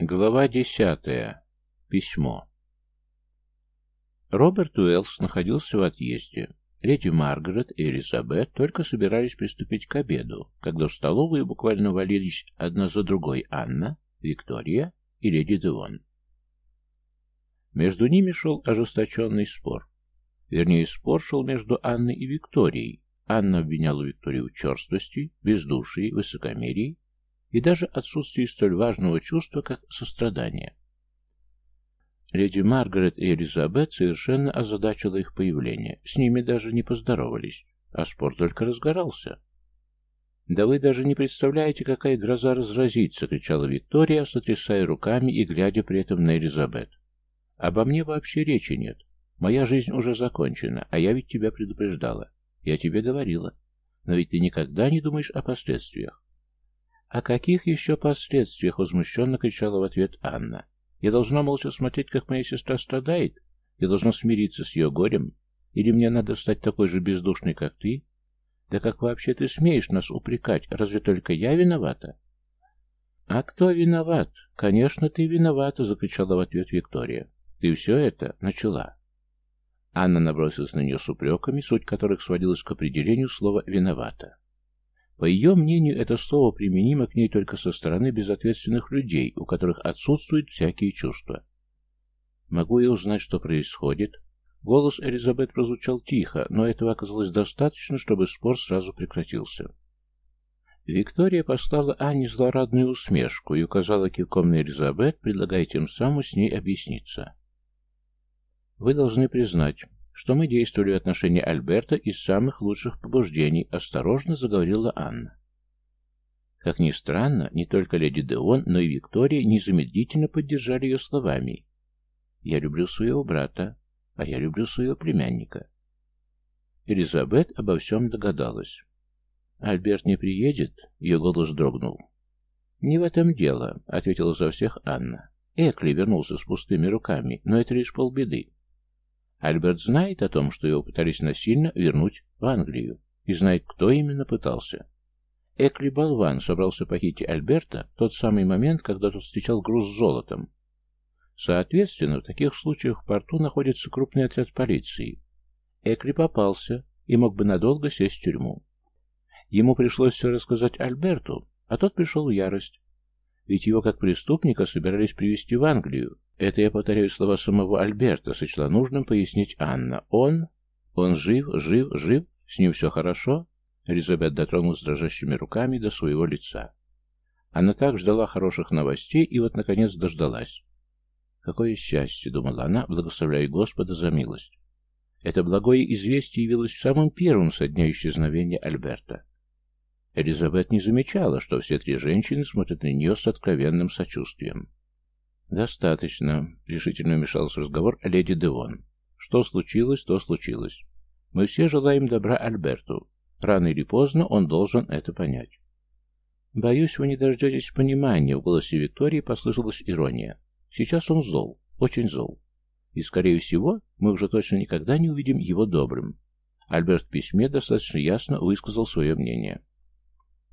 Глава десятая. Письмо. Роберт Уэллс находился в отъезде. Леди Маргарет и Элизабет только собирались приступить к обеду, когда в столовую буквально валились одна за другой Анна, Виктория и леди Девон. Между ними шел ожесточенный спор. Вернее, спор шел между Анной и Викторией. Анна обвиняла Викторию в черствости, бездушии, высокомерии и даже отсутствии столь важного чувства, как сострадание. Леди Маргарет и Элизабет совершенно озадачила их появление. С ними даже не поздоровались, а спор только разгорался. «Да вы даже не представляете, какая гроза разразится!» — кричала Виктория, сотрясая руками и глядя при этом на Элизабет. «Обо мне вообще речи нет. Моя жизнь уже закончена, а я ведь тебя предупреждала. Я тебе говорила. Но ведь ты никогда не думаешь о последствиях. «О каких еще последствиях?» — возмущенно кричала в ответ Анна. «Я должна молча смотреть, как моя сестра страдает? Я должна смириться с ее горем? Или мне надо стать такой же бездушной, как ты? Да как вообще ты смеешь нас упрекать? Разве только я виновата?» «А кто виноват? Конечно, ты виновата!» — закричала в ответ Виктория. «Ты все это начала!» Анна набросилась на нее с упреками, суть которых сводилась к определению слова «виновата». По ее мнению, это слово применимо к ней только со стороны безответственных людей, у которых отсутствуют всякие чувства. «Могу я узнать, что происходит?» Голос Элизабет прозвучал тихо, но этого оказалось достаточно, чтобы спор сразу прекратился. Виктория послала Анне злорадную усмешку и указала кивком на Элизабет, предлагая тем самым с ней объясниться. «Вы должны признать, что мы действовали в отношении Альберта из самых лучших побуждений, осторожно заговорила Анна. Как ни странно, не только леди Деон, но и Виктория незамедлительно поддержали ее словами. «Я люблю своего брата, а я люблю своего племянника». Элизабет обо всем догадалась. «Альберт не приедет?» — ее голос дрогнул. «Не в этом дело», — ответила за всех Анна. Экли вернулся с пустыми руками, но это лишь полбеды. Альберт знает о том, что его пытались насильно вернуть в Англию, и знает, кто именно пытался. Экли Болван собрался похитить Альберта в тот самый момент, когда тот встречал груз с золотом. Соответственно, в таких случаях в порту находится крупный отряд полиции. Экли попался и мог бы надолго сесть в тюрьму. Ему пришлось все рассказать Альберту, а тот пришел в ярость. Ведь его как преступника собирались привезти в Англию, это я повторяю слова самого Альберта, сочла нужным пояснить Анна. Он... Он жив, жив, жив? С ним все хорошо? Элизабет дотронулась дрожащими руками до своего лица. Она так ждала хороших новостей и вот, наконец, дождалась. «Какое счастье!» — думала она, благословляя Господа за милость. Это благое известие явилось самым первым со дня исчезновения Альберта. Элизабет не замечала, что все три женщины смотрят на нее с откровенным сочувствием. «Достаточно», — решительно вмешался разговор леди Девон. «Что случилось, то случилось. Мы все желаем добра Альберту. Рано или поздно он должен это понять». «Боюсь, вы не дождетесь понимания», — в голосе Виктории послышалась ирония. «Сейчас он зол, очень зол. И, скорее всего, мы уже точно никогда не увидим его добрым». Альберт в письме достаточно ясно высказал свое мнение.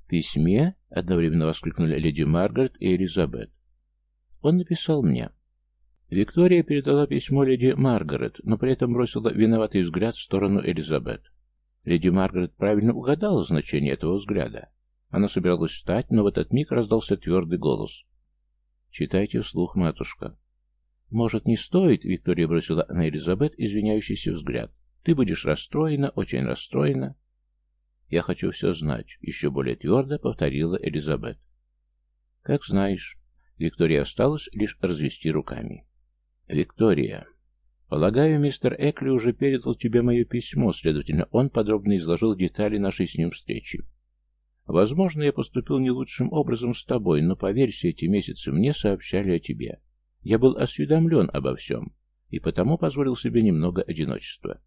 «В письме?» — одновременно воскликнули леди Маргарет и Элизабет. Он написал мне. Виктория передала письмо леди Маргарет, но при этом бросила виноватый взгляд в сторону Элизабет. Леди Маргарет правильно угадала значение этого взгляда. Она собиралась встать, но в этот миг раздался твердый голос. «Читайте вслух, матушка». «Может, не стоит?» — Виктория бросила на Элизабет извиняющийся взгляд. «Ты будешь расстроена, очень расстроена». «Я хочу все знать», — еще более твердо повторила Элизабет. «Как знаешь». Виктория осталось лишь развести руками. «Виктория, полагаю, мистер Экли уже передал тебе мое письмо, следовательно, он подробно изложил детали нашей с ним встречи. Возможно, я поступил не лучшим образом с тобой, но, поверь, все эти месяцы мне сообщали о тебе. Я был осведомлен обо всем, и потому позволил себе немного одиночества.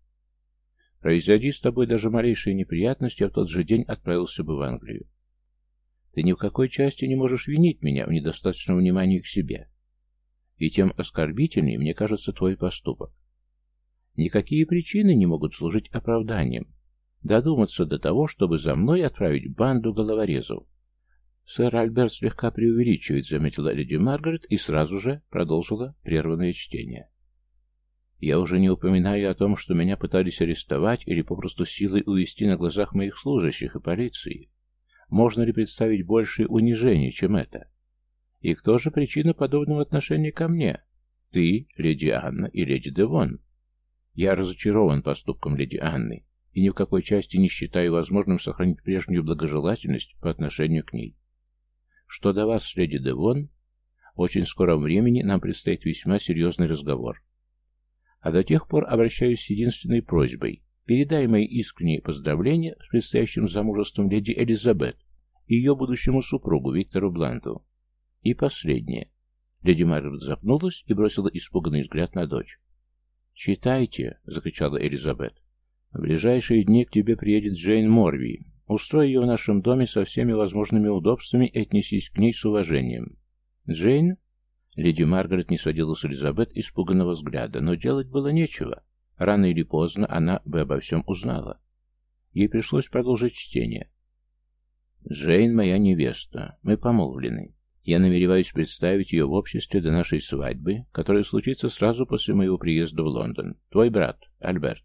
Произойди с тобой даже малейшие неприятности, я в тот же день отправился бы в Англию. Ты ни в какой части не можешь винить меня в недостаточном внимании к себе. И тем оскорбительнее мне кажется твой поступок. Никакие причины не могут служить оправданием. Додуматься до того, чтобы за мной отправить банду головорезов. Сэр Альберт слегка преувеличивает, заметила леди Маргарет и сразу же продолжила прерванное чтение. Я уже не упоминаю о том, что меня пытались арестовать или попросту силой увести на глазах моих служащих и полиции. Можно ли представить большее унижение, чем это? И кто же причина подобного отношения ко мне? Ты, леди Анна и леди Девон. Я разочарован поступком леди Анны и ни в какой части не считаю возможным сохранить прежнюю благожелательность по отношению к ней. Что до вас, леди Девон, очень скором времени нам предстоит весьма серьезный разговор. А до тех пор обращаюсь с единственной просьбой. Передай мои искренние поздравления с предстоящим замужеством леди Элизабет и ее будущему супругу Виктору Бланту. И последнее. Леди Маргарет запнулась и бросила испуганный взгляд на дочь. «Читайте!» — закричала Элизабет. «В ближайшие дни к тебе приедет Джейн Морви. Устрой ее в нашем доме со всеми возможными удобствами и отнесись к ней с уважением. Джейн Леди Маргарет не сводила с Элизабет испуганного взгляда, но делать было нечего. Рано или поздно она бы обо всем узнала. Ей пришлось продолжить чтение. «Джейн моя невеста. Мы помолвлены. Я намереваюсь представить ее в обществе до нашей свадьбы, которая случится сразу после моего приезда в Лондон. Твой брат, Альберт».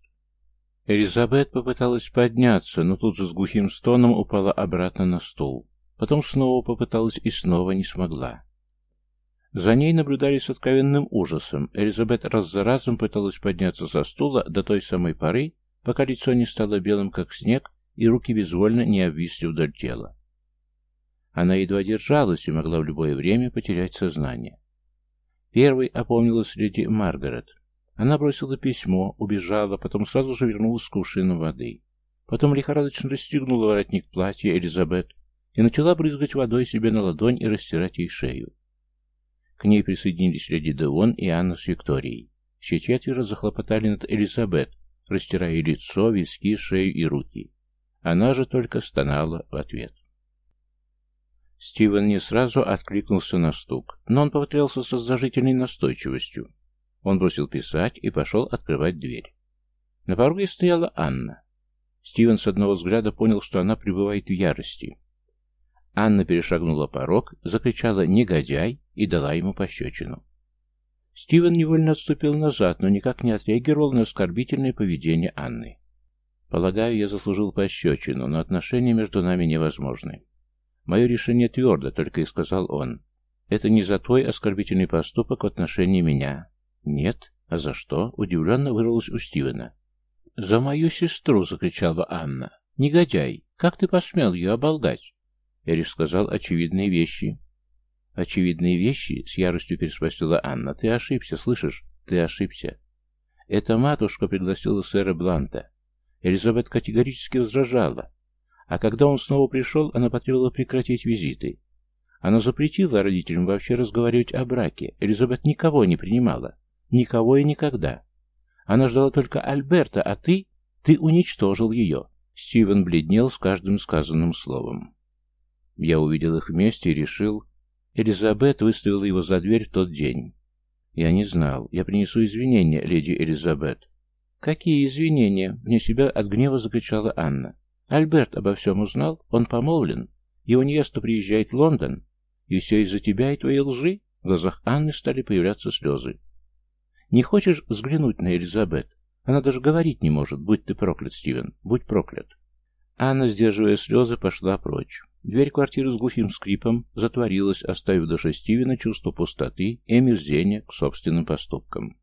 Элизабет попыталась подняться, но тут же с глухим стоном упала обратно на стул. Потом снова попыталась и снова не смогла. За ней наблюдали с откровенным ужасом. Элизабет раз за разом пыталась подняться со стула до той самой поры, пока лицо не стало белым, как снег, и руки безвольно не обвисли вдоль тела. Она едва держалась и могла в любое время потерять сознание. Первой опомнилась леди Маргарет. Она бросила письмо, убежала, потом сразу же вернулась с кувшином воды. Потом лихорадочно расстегнула воротник платья Элизабет и начала брызгать водой себе на ладонь и растирать ей шею. К ней присоединились леди Девон и Анна с Викторией. Все четверо захлопотали над Элизабет, растирая лицо, виски, шею и руки. Она же только стонала в ответ. Стивен не сразу откликнулся на стук, но он повторялся с раздражительной настойчивостью. Он бросил писать и пошел открывать дверь. На пороге стояла Анна. Стивен с одного взгляда понял, что она пребывает в ярости. Анна перешагнула порог, закричала «негодяй» и дала ему пощечину. Стивен невольно отступил назад, но никак не отреагировал на оскорбительное поведение Анны. «Полагаю, я заслужил пощечину, но отношения между нами невозможны. Мое решение твердо, только и сказал он. Это не за твой оскорбительный поступок в отношении меня. Нет? А за что? Удивленно вырвалось у Стивена. «За мою сестру!» — закричала Анна. «Негодяй! Как ты посмел ее оболгать?» Я лишь сказал очевидные вещи. Очевидные вещи? С яростью переспросила Анна. Ты ошибся, слышишь? Ты ошибся. Эта матушка пригласила сэра Бланта. Элизабет категорически возражала. А когда он снова пришел, она потребовала прекратить визиты. Она запретила родителям вообще разговаривать о браке. Элизабет никого не принимала. Никого и никогда. Она ждала только Альберта, а ты... Ты уничтожил ее. Стивен бледнел с каждым сказанным словом. Я увидел их вместе и решил... Элизабет выставила его за дверь в тот день. Я не знал. Я принесу извинения, леди Элизабет. Какие извинения? Мне себя от гнева закричала Анна. Альберт обо всем узнал? Он помолвлен? Его невеста приезжает в Лондон? И все из-за тебя и твоей лжи? В глазах Анны стали появляться слезы. Не хочешь взглянуть на Элизабет? Она даже говорить не может. Будь ты проклят, Стивен. Будь проклят. Анна, сдерживая слезы, пошла прочь. Дверь квартиры с глухим скрипом затворилась, оставив душе Стивена чувство пустоты и омерзения к собственным поступкам.